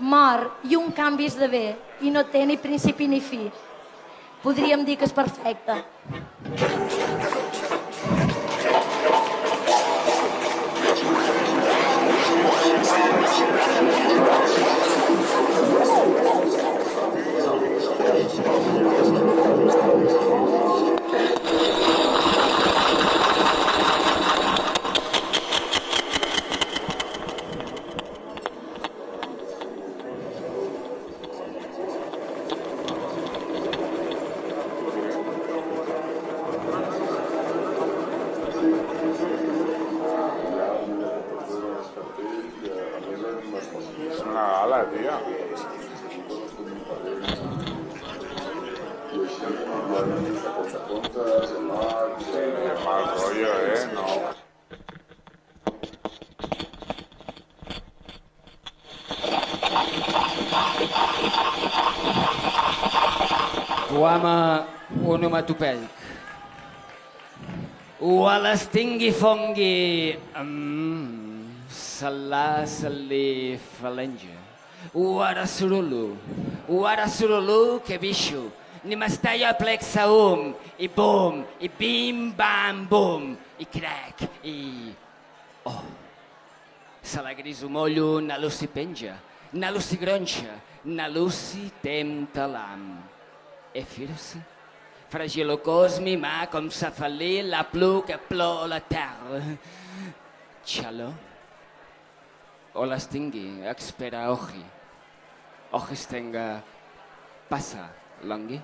Mor i un canvi és de bé i no té ni principi ni fi. Podríem dir que és perfecte. És una gala, tia. Que mal rollo, eh? No. Poema onomatopeic. Wallace tingui fongi... Mm, salà salí falenja. Uara surulu. Uara surulu que bicho. Ni m'estalla plec saum. I bum. I bim bam bum. I crac. I... Oh. Se la griso mollo, na luci penja. Na luci gronxa. Na luci tempta l'am. E firse? Fragilo cosmi, ma com s'afalí la plu que plou la terra. Xaló. O les tingui, expera oji. Ojis tenga passa, longui.